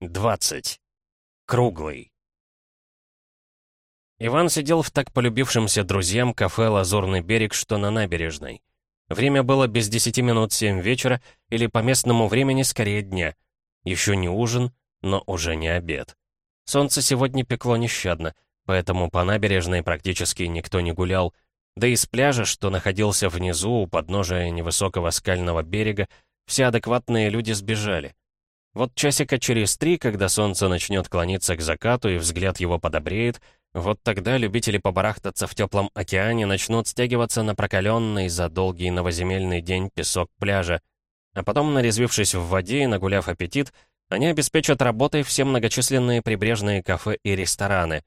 20. Круглый. Иван сидел в так полюбившемся друзьям кафе «Лазурный берег», что на набережной. Время было без десяти минут семь вечера, или по местному времени скорее дня. Еще не ужин, но уже не обед. Солнце сегодня пекло нещадно, поэтому по набережной практически никто не гулял, да и с пляжа, что находился внизу, у подножия невысокого скального берега, все адекватные люди сбежали. Вот часика через три, когда солнце начнет клониться к закату и взгляд его подобреет, вот тогда любители побарахтаться в теплом океане начнут стягиваться на прокаленный за долгий новоземельный день песок пляжа. А потом, нарезвившись в воде и нагуляв аппетит, они обеспечат работой все многочисленные прибрежные кафе и рестораны.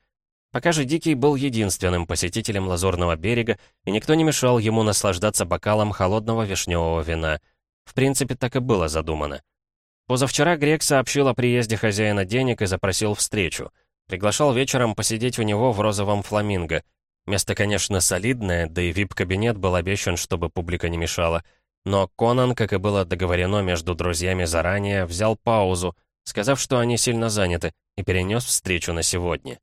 Пока же Дикий был единственным посетителем Лазурного берега, и никто не мешал ему наслаждаться бокалом холодного вишневого вина. В принципе, так и было задумано. Позавчера Грек сообщил о приезде хозяина денег и запросил встречу. Приглашал вечером посидеть у него в розовом фламинго. Место, конечно, солидное, да и вип-кабинет был обещан, чтобы публика не мешала. Но Конан, как и было договорено между друзьями заранее, взял паузу, сказав, что они сильно заняты, и перенес встречу на сегодня.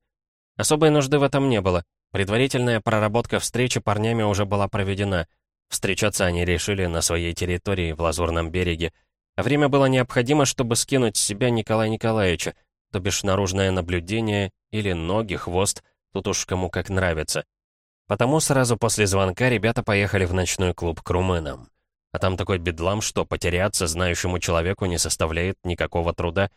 Особой нужды в этом не было. Предварительная проработка встречи парнями уже была проведена. Встречаться они решили на своей территории в Лазурном береге, а время было необходимо, чтобы скинуть с себя Николая Николаевича, то бишь наружное наблюдение или ноги, хвост, тут уж кому как нравится. Потому сразу после звонка ребята поехали в ночной клуб к румынам. А там такой бедлам, что потеряться знающему человеку не составляет никакого труда.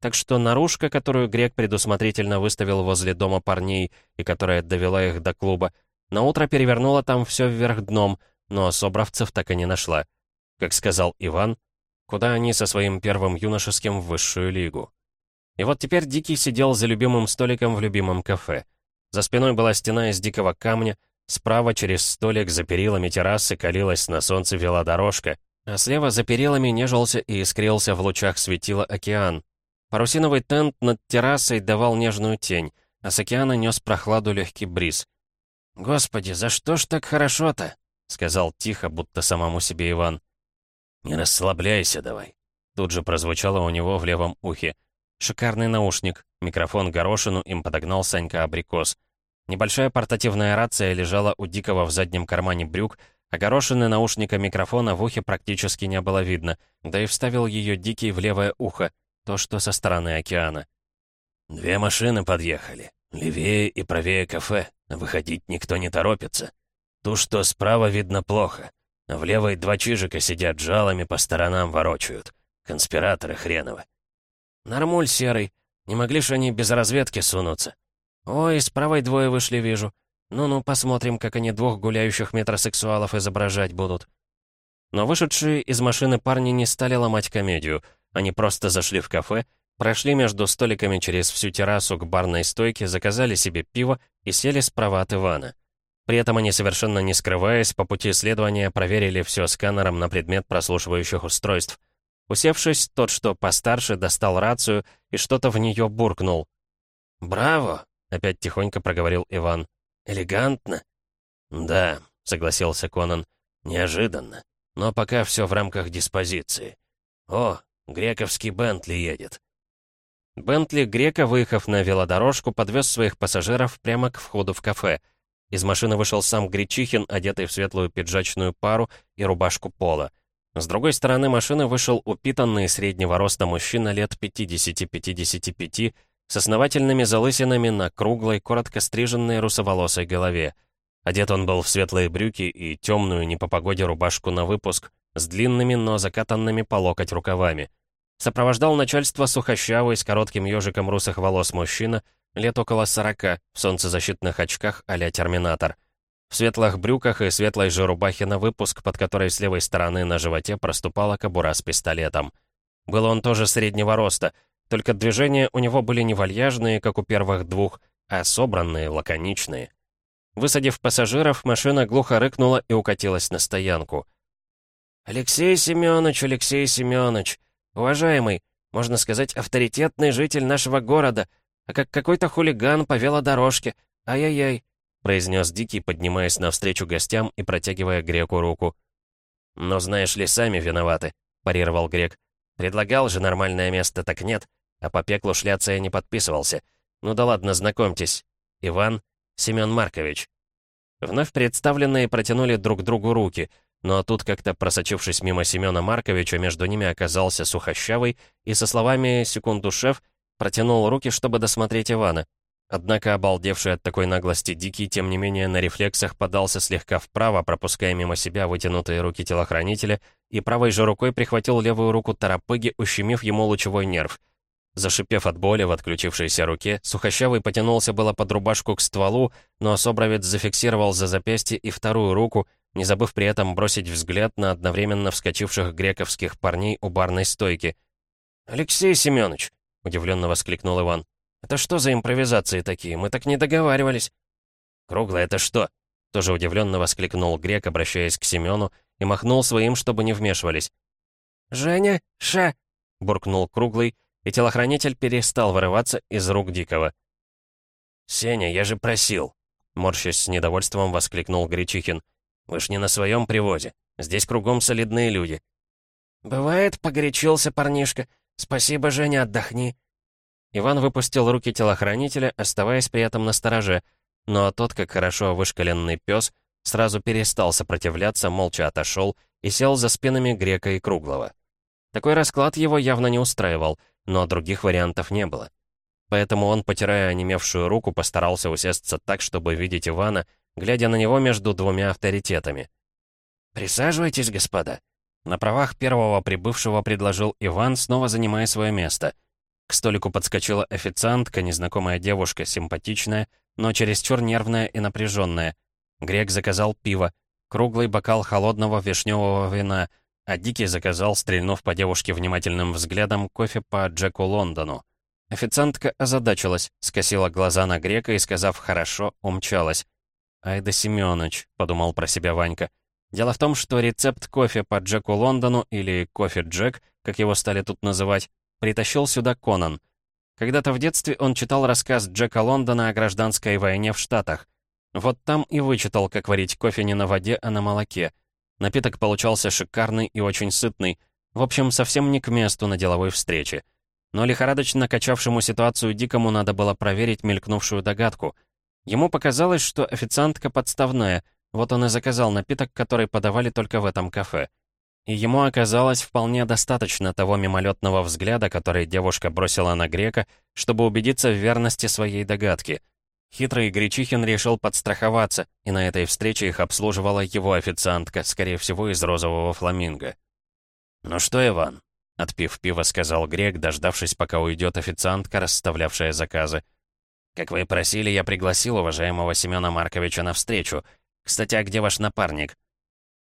Так что наружка, которую Грек предусмотрительно выставил возле дома парней и которая довела их до клуба, наутро перевернула там все вверх дном, но собравцев так и не нашла. Как сказал Иван, куда они со своим первым юношеским в высшую лигу. И вот теперь Дикий сидел за любимым столиком в любимом кафе. За спиной была стена из дикого камня, справа через столик за перилами террасы калилась на солнце велодорожка, а слева за перилами нежился и искрился в лучах светила океан. Парусиновый тент над террасой давал нежную тень, а с океана нес прохладу легкий бриз. «Господи, за что ж так хорошо-то?» — сказал тихо, будто самому себе Иван. «Не расслабляйся давай», — тут же прозвучало у него в левом ухе. Шикарный наушник, микрофон горошину им подогнал Санька Абрикос. Небольшая портативная рация лежала у Дикого в заднем кармане брюк, а горошины наушника микрофона в ухе практически не было видно, да и вставил ее Дикий в левое ухо, то, что со стороны океана. «Две машины подъехали. Левее и правее кафе. Выходить никто не торопится. Ту, что справа, видно плохо. В левой два чижика сидят жалами, по сторонам ворочают. Конспираторы хреновы. Нормуль серый. Не могли ж они без разведки сунуться? Ой, с правой двое вышли, вижу. Ну-ну, посмотрим, как они двух гуляющих метросексуалов изображать будут. Но вышедшие из машины парни не стали ломать комедию. Они просто зашли в кафе, прошли между столиками через всю террасу к барной стойке, заказали себе пиво и сели справа от Ивана. При этом они, совершенно не скрываясь, по пути следования проверили все сканером на предмет прослушивающих устройств. Усевшись, тот, что постарше, достал рацию и что-то в нее буркнул. «Браво!» — опять тихонько проговорил Иван. «Элегантно?» «Да», — согласился Конан. «Неожиданно. Но пока все в рамках диспозиции. О, грековский Бентли едет». Бентли Грека, выехав на велодорожку, подвез своих пассажиров прямо к входу в кафе — из машины вышел сам Гречихин, одетый в светлую пиджачную пару и рубашку пола. С другой стороны машины вышел упитанный среднего роста мужчина лет 50-55 с основательными залысинами на круглой, коротко стриженной русоволосой голове. Одет он был в светлые брюки и темную, не по погоде, рубашку на выпуск, с длинными, но закатанными по локоть рукавами. Сопровождал начальство сухощавый, с коротким ежиком русых волос мужчина — лет около сорока, в солнцезащитных очках а Терминатор. В светлых брюках и светлой же рубахе на выпуск, под которой с левой стороны на животе проступала кобура с пистолетом. Был он тоже среднего роста, только движения у него были не вальяжные, как у первых двух, а собранные, лаконичные. Высадив пассажиров, машина глухо рыкнула и укатилась на стоянку. «Алексей Семёныч, Алексей Семёныч, уважаемый, можно сказать, авторитетный житель нашего города, а как какой-то хулиган по велодорожке. Ай-яй-яй», — произнес Дикий, поднимаясь навстречу гостям и протягивая Греку руку. «Но знаешь ли, сами виноваты», — парировал Грек. «Предлагал же нормальное место, так нет. а по пеклу шляться я не подписывался. Ну да ладно, знакомьтесь. Иван Семен Маркович. Вновь представленные протянули друг другу руки, но тут как-то просочившись мимо Семена Марковича, между ними оказался сухощавый и со словами «секунду, шеф» протянул руки, чтобы досмотреть Ивана. Однако обалдевший от такой наглости Дикий, тем не менее, на рефлексах подался слегка вправо, пропуская мимо себя вытянутые руки телохранителя, и правой же рукой прихватил левую руку Тарапыги, ущемив ему лучевой нерв. Зашипев от боли в отключившейся руке, Сухощавый потянулся было под рубашку к стволу, но Собровец зафиксировал за запястье и вторую руку, не забыв при этом бросить взгляд на одновременно вскочивших грековских парней у барной стойки. «Алексей Семенович!» — удивленно воскликнул Иван. «Это что за импровизации такие? Мы так не договаривались!» «Круглое это что?» — тоже удивленно воскликнул Грек, обращаясь к Семену, и махнул своим, чтобы не вмешивались. «Женя, ша!» — буркнул Круглый, и телохранитель перестал вырываться из рук Дикого. «Сеня, я же просил!» — морщась с недовольством воскликнул Гречихин. «Вы ж не на своем привозе. Здесь кругом солидные люди». «Бывает, погорячился парнишка. Спасибо, Женя, отдохни». Иван выпустил руки телохранителя, оставаясь при этом на стороже, но тот, как хорошо вышкаленный пес, сразу перестал сопротивляться, молча отошел и сел за спинами Грека и Круглого. Такой расклад его явно не устраивал — но других вариантов не было. Поэтому он, потирая онемевшую руку, постарался усесться так, чтобы видеть Ивана, глядя на него между двумя авторитетами. «Присаживайтесь, господа», — на правах первого прибывшего предложил Иван, снова занимая свое место. К столику подскочила официантка, незнакомая девушка, симпатичная, но чересчур нервная и напряженная. Грек заказал пиво, круглый бокал холодного вишневого вина, а Дикий заказал, стрельнув по девушке внимательным взглядом, кофе по Джеку Лондону. Официантка озадачилась, скосила глаза на грека и, сказав «хорошо», умчалась. «Айда Семёныч», — подумал про себя Ванька. Дело в том, что рецепт кофе по Джеку Лондону, или кофе Джек, как его стали тут называть, притащил сюда Конан. Когда-то в детстве он читал рассказ Джека Лондона о гражданской войне в Штатах. Вот там и вычитал, как варить кофе не на воде, а на молоке. Напиток получался шикарный и очень сытный. В общем, совсем не к месту на деловой встрече. Но лихорадочно качавшему ситуацию Дикому надо было проверить мелькнувшую догадку. Ему показалось, что официантка подставная, вот он и заказал напиток, который подавали только в этом кафе. И ему оказалось вполне достаточно того мимолетного взгляда, который девушка бросила на грека, чтобы убедиться в верности своей догадки. Хитрый Гречихин решил подстраховаться, и на этой встрече их обслуживала его официантка, скорее всего, из розового фламинго. «Ну что, Иван?» — отпив пиво, сказал Грек, дождавшись, пока уйдет официантка, расставлявшая заказы. «Как вы и просили, я пригласил уважаемого Семена Марковича на встречу. Кстати, а где ваш напарник?»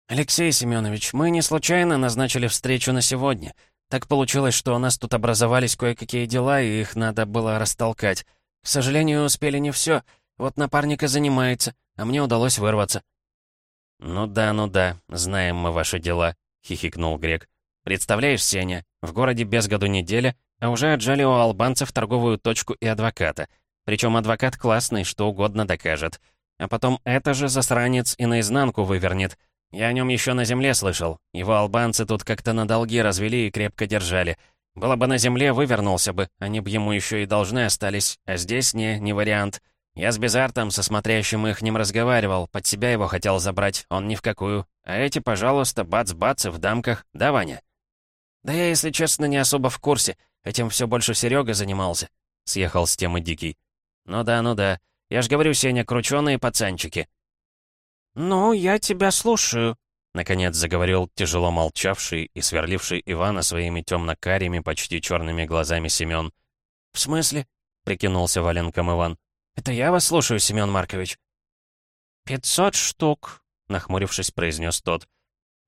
«Алексей Семенович, мы не случайно назначили встречу на сегодня. Так получилось, что у нас тут образовались кое-какие дела, и их надо было растолкать. К сожалению, успели не все. Вот напарника занимается, а мне удалось вырваться». «Ну да, ну да, знаем мы ваши дела», — хихикнул Грек. «Представляешь, Сеня, в городе без году неделя, а уже отжали у албанцев торговую точку и адвоката. Причем адвокат классный, что угодно докажет. А потом это же засранец и наизнанку вывернет. Я о нем еще на земле слышал. Его албанцы тут как-то на долги развели и крепко держали. Было бы на земле, вывернулся бы, они бы ему еще и должны остались, а здесь не, не вариант. Я с Безартом, со смотрящим их ним разговаривал, под себя его хотел забрать, он ни в какую. А эти, пожалуйста, бац-бац в дамках, да, Ваня? Да я, если честно, не особо в курсе, этим все больше Серега занимался. Съехал с темы Дикий. Ну да, ну да, я ж говорю, Сеня, крученые пацанчики. «Ну, я тебя слушаю», Наконец заговорил тяжело молчавший и сверливший Ивана своими темно-карими, почти черными глазами Семен. «В смысле?» — прикинулся валенком Иван. «Это я вас слушаю, Семен Маркович». «Пятьсот штук», — нахмурившись, произнес тот.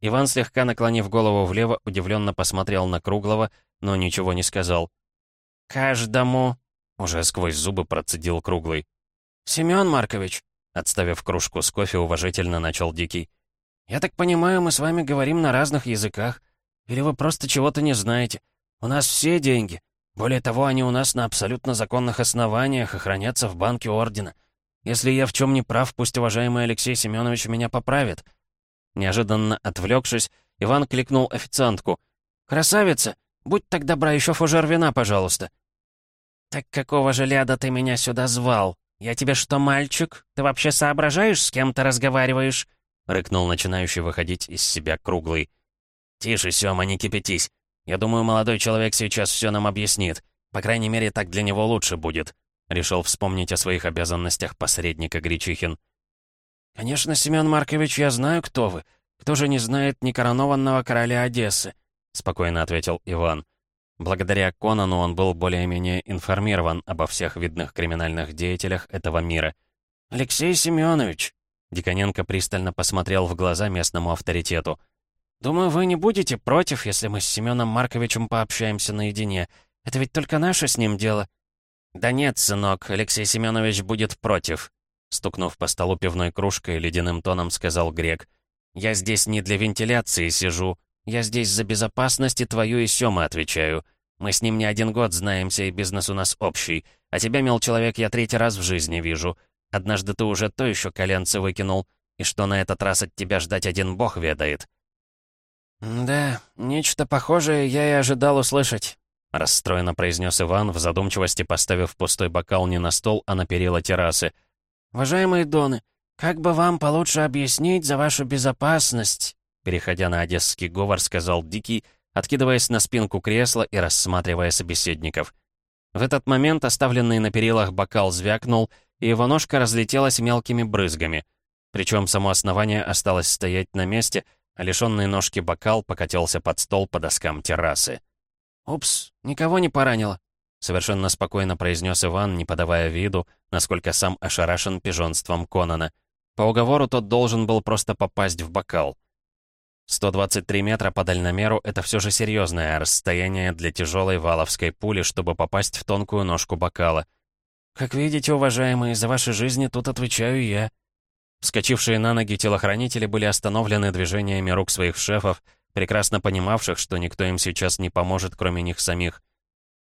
Иван, слегка наклонив голову влево, удивленно посмотрел на Круглого, но ничего не сказал. «Каждому», — уже сквозь зубы процедил Круглый. «Семен Маркович», — отставив кружку с кофе, уважительно начал Дикий. «Я так понимаю, мы с вами говорим на разных языках. Или вы просто чего-то не знаете? У нас все деньги. Более того, они у нас на абсолютно законных основаниях и хранятся в банке Ордена. Если я в чем не прав, пусть уважаемый Алексей Семенович меня поправит». Неожиданно отвлекшись, Иван кликнул официантку. «Красавица! Будь так добра, еще фужер вина, пожалуйста!» «Так какого же ляда ты меня сюда звал? Я тебе что, мальчик? Ты вообще соображаешь, с кем ты разговариваешь?» — рыкнул начинающий выходить из себя круглый. «Тише, Сёма, не кипятись. Я думаю, молодой человек сейчас все нам объяснит. По крайней мере, так для него лучше будет», — решил вспомнить о своих обязанностях посредника Гречихин. «Конечно, Семен Маркович, я знаю, кто вы. Кто же не знает некоронованного короля Одессы?» — спокойно ответил Иван. Благодаря Конану он был более-менее информирован обо всех видных криминальных деятелях этого мира. «Алексей Семенович!» Диконенко пристально посмотрел в глаза местному авторитету. «Думаю, вы не будете против, если мы с Семеном Марковичем пообщаемся наедине. Это ведь только наше с ним дело». «Да нет, сынок, Алексей Семенович будет против», стукнув по столу пивной кружкой, ледяным тоном сказал Грек. «Я здесь не для вентиляции сижу, я здесь за безопасность и твою и Сёмы отвечаю. Мы с ним не один год знаемся, и бизнес у нас общий. А тебя, мил человек, я третий раз в жизни вижу. Однажды ты уже то еще коленце выкинул. И что на этот раз от тебя ждать один бог ведает?» «Да, нечто похожее я и ожидал услышать», — расстроенно произнес Иван, в задумчивости поставив пустой бокал не на стол, а на перила террасы. «Уважаемые доны, как бы вам получше объяснить за вашу безопасность?» Переходя на одесский говор, сказал Дикий, откидываясь на спинку кресла и рассматривая собеседников. В этот момент оставленный на перилах бокал звякнул, и его ножка разлетелась мелкими брызгами. Причем само основание осталось стоять на месте, а лишенный ножки бокал покатился под стол по доскам террасы. «Упс, никого не поранило», — совершенно спокойно произнес Иван, не подавая виду, насколько сам ошарашен пижонством Конана. По уговору тот должен был просто попасть в бокал. 123 метра по дальномеру — это все же серьезное расстояние для тяжелой валовской пули, чтобы попасть в тонкую ножку бокала. «Как видите, уважаемые, за ваши жизни тут отвечаю я». Вскочившие на ноги телохранители были остановлены движениями рук своих шефов, прекрасно понимавших, что никто им сейчас не поможет, кроме них самих.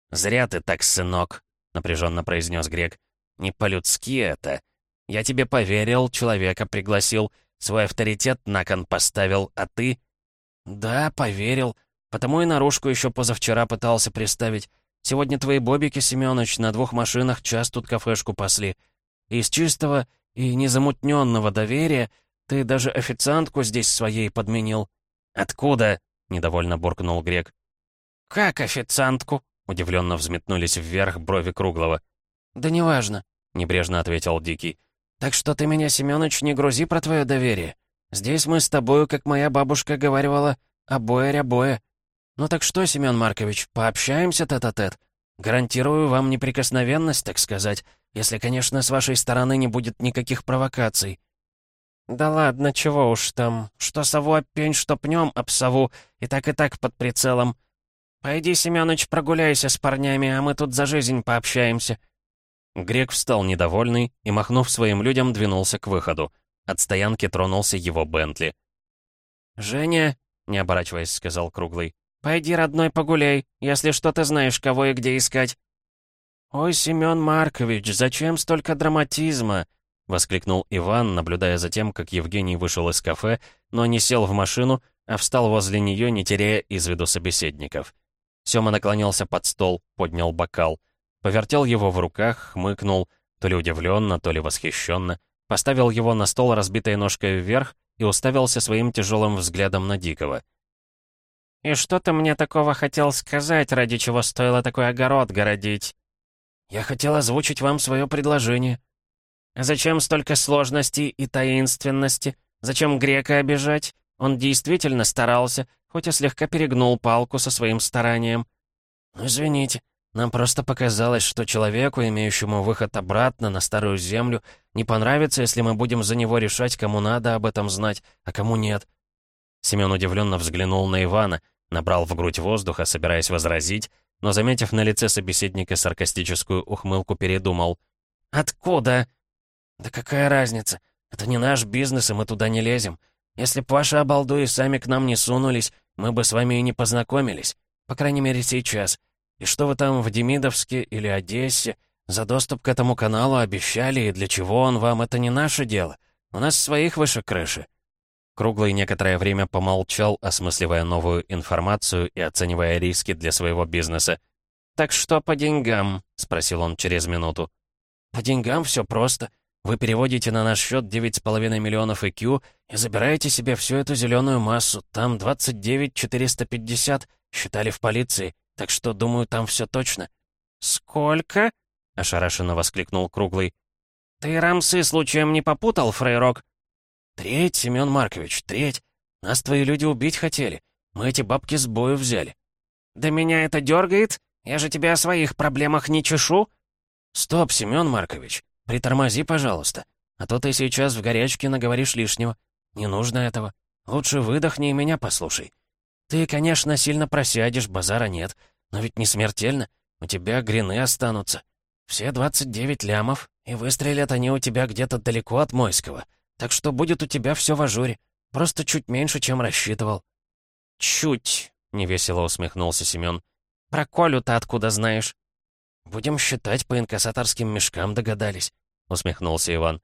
«Зря ты так, сынок», — напряженно произнес Грек. «Не по-людски это. Я тебе поверил, человека пригласил, Свой авторитет на кон поставил, а ты...» «Да, поверил. Потому и наружку еще позавчера пытался приставить. Сегодня твои бобики, Семёныч, на двух машинах час тут кафешку пасли. Из чистого и незамутненного доверия ты даже официантку здесь своей подменил». «Откуда?» — недовольно буркнул Грек. «Как официантку?» — удивленно взметнулись вверх брови Круглого. «Да неважно», — небрежно ответил Дикий. Так что ты меня, Семёныч, не грузи про твое доверие. Здесь мы с тобою, как моя бабушка говорила, обоя-рябоя. Ну так что, Семён Маркович, пообщаемся тет-а-тет? -тет? Гарантирую вам неприкосновенность, так сказать, если, конечно, с вашей стороны не будет никаких провокаций. Да ладно, чего уж там. Что сову опень, что пнем об сову, и так и так под прицелом. Пойди, Семёныч, прогуляйся с парнями, а мы тут за жизнь пообщаемся. Грек встал недовольный и, махнув своим людям, двинулся к выходу. От стоянки тронулся его Бентли. «Женя», — не оборачиваясь, сказал Круглый, — «пойди, родной, погуляй, если что ты знаешь, кого и где искать». «Ой, Семен Маркович, зачем столько драматизма?» — воскликнул Иван, наблюдая за тем, как Евгений вышел из кафе, но не сел в машину, а встал возле нее, не теряя из виду собеседников. Сёма наклонился под стол, поднял бокал — Повертел его в руках, хмыкнул, то ли удивленно, то ли восхищенно, поставил его на стол разбитой ножкой вверх и уставился своим тяжелым взглядом на Дикого. «И что ты мне такого хотел сказать, ради чего стоило такой огород городить?» «Я хотел озвучить вам свое предложение». «Зачем столько сложностей и таинственности? Зачем грека обижать? Он действительно старался, хоть и слегка перегнул палку со своим старанием». «Ну, извините, нам просто показалось, что человеку, имеющему выход обратно на Старую Землю, не понравится, если мы будем за него решать, кому надо об этом знать, а кому нет». Семен удивленно взглянул на Ивана, набрал в грудь воздуха, собираясь возразить, но, заметив на лице собеседника саркастическую ухмылку, передумал. «Откуда?» «Да какая разница? Это не наш бизнес, и мы туда не лезем. Если б ваши обалдуи сами к нам не сунулись, мы бы с вами и не познакомились. По крайней мере, сейчас. И что вы там в Демидовске или Одессе за доступ к этому каналу обещали, и для чего он вам, это не наше дело. У нас своих выше крыши». Круглый некоторое время помолчал, осмысливая новую информацию и оценивая риски для своего бизнеса. так что по деньгам?» — спросил он через минуту. «По деньгам все просто. Вы переводите на наш счет 9,5 миллионов ЭКЮ и забираете себе всю эту зеленую массу. Там 29 450, считали в полиции, так что, думаю, там все точно». «Сколько?» — ошарашенно воскликнул Круглый. «Ты рамсы случаем не попутал, Фрейрок?» «Треть, Семен Маркович, треть. Нас твои люди убить хотели. Мы эти бабки с бою взяли». «Да меня это дергает? Я же тебя о своих проблемах не чешу?» «Стоп, Семен Маркович, притормози, пожалуйста. А то ты сейчас в горячке наговоришь лишнего. Не нужно этого. Лучше выдохни и меня послушай. Ты, конечно, сильно просядешь, базара нет. Но ведь не смертельно. У тебя грины останутся. Все 29 лямов, и выстрелят они у тебя где-то далеко от Мойского. Так что будет у тебя все в ажуре. Просто чуть меньше, чем рассчитывал». «Чуть», — невесело усмехнулся Семен. «Про Колю-то откуда знаешь?» «Будем считать, по инкассаторским мешкам догадались», — усмехнулся Иван.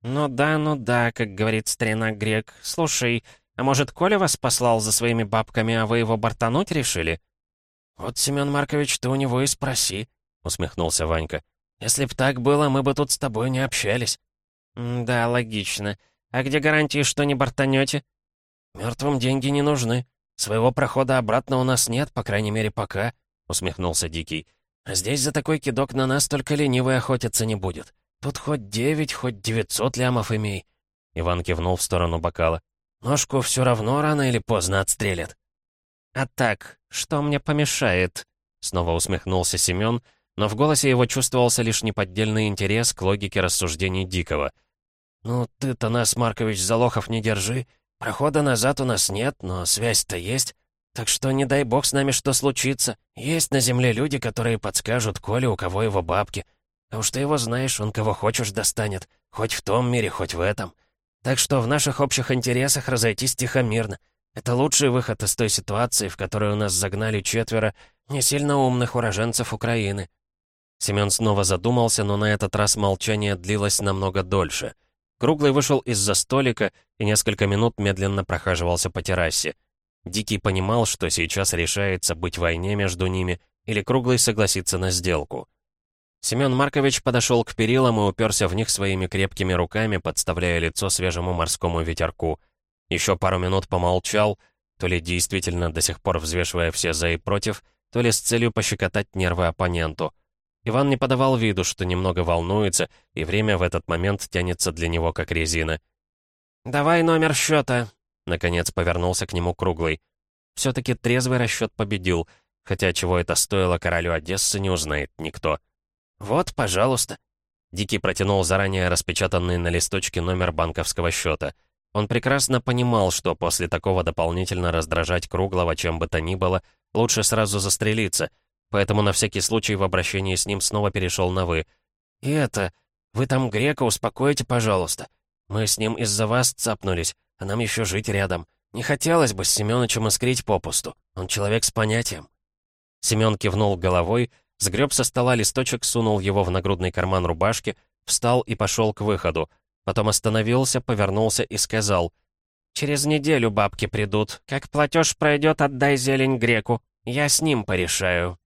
«Ну да, ну да, как говорит старина Грек. Слушай, а может, Коля вас послал за своими бабками, а вы его бортануть решили?» «Вот, Семен Маркович, ты у него и спроси», — усмехнулся Ванька. «Если б так было, мы бы тут с тобой не общались». «Да, логично. А где гарантии, что не бортанете?» «Мертвым деньги не нужны. Своего прохода обратно у нас нет, по крайней мере, пока», — усмехнулся Дикий. «А здесь за такой кидок на нас только ленивый охотиться не будет. Тут хоть девять, хоть девятьсот лямов имей». Иван кивнул в сторону бокала. «Ножку все равно рано или поздно отстрелят». «А так, что мне помешает?» Снова усмехнулся Семен, но в голосе его чувствовался лишь неподдельный интерес к логике рассуждений Дикого — «Ну, ты-то нас, Маркович, за лохов не держи. Прохода назад у нас нет, но связь-то есть. Так что не дай бог с нами что случится. Есть на земле люди, которые подскажут Коле, у кого его бабки. А уж ты его знаешь, он кого хочешь достанет. Хоть в том мире, хоть в этом. Так что в наших общих интересах разойтись тихо-мирно. Это лучший выход из той ситуации, в которой у нас загнали четверо не сильно умных уроженцев Украины». Семен снова задумался, но на этот раз молчание длилось намного дольше — Круглый вышел из-за столика и несколько минут медленно прохаживался по террасе. Дикий понимал, что сейчас решается быть войне между ними, или Круглый согласится на сделку. Семен Маркович подошел к перилам и уперся в них своими крепкими руками, подставляя лицо свежему морскому ветерку. Еще пару минут помолчал, то ли действительно до сих пор взвешивая все за и против, то ли с целью пощекотать нервы оппоненту — Иван не подавал виду, что немного волнуется, и время в этот момент тянется для него как резина. «Давай номер счета», — наконец повернулся к нему Круглый. Все-таки трезвый расчет победил, хотя чего это стоило королю Одессы, не узнает никто. «Вот, пожалуйста». Дикий протянул заранее распечатанный на листочке номер банковского счета. Он прекрасно понимал, что после такого дополнительно раздражать Круглого чем бы то ни было, лучше сразу застрелиться — поэтому на всякий случай в обращении с ним снова перешел на «вы». «И это, вы там грека успокойте, пожалуйста. Мы с ним из-за вас цапнулись, а нам еще жить рядом. Не хотелось бы с Семёнычем искрить попусту. Он человек с понятием». Семён кивнул головой, сгреб со стола листочек, сунул его в нагрудный карман рубашки, встал и пошел к выходу. Потом остановился, повернулся и сказал, «Через неделю бабки придут. Как платеж пройдет, отдай зелень греку. Я с ним порешаю».